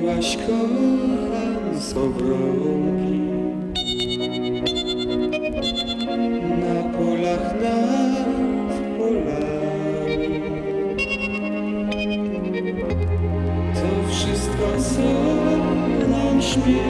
Mówiłaś kocham skowronki Na polach nad polami To wszystko co nam śpiewa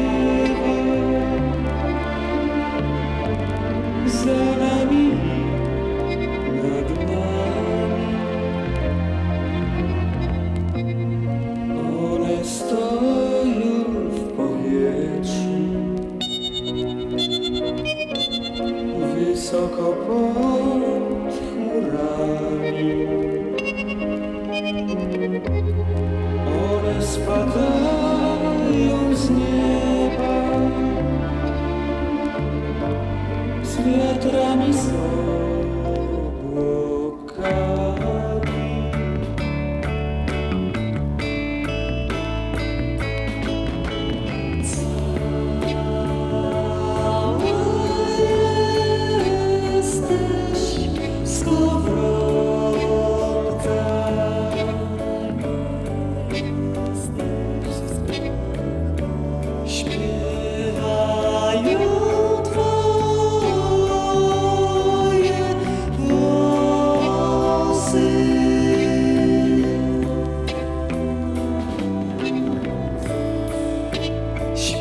Wysoko pod chmurami. One spadają z nieba. Z wiatrami z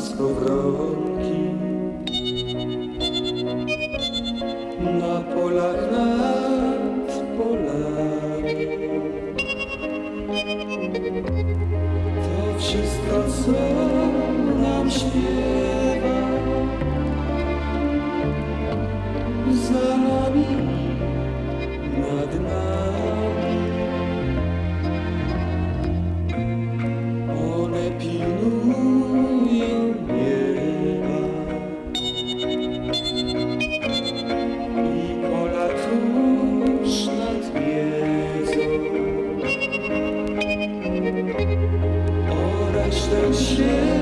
skowronki Na polach nad polami To wszystko co nam śpiewa 是。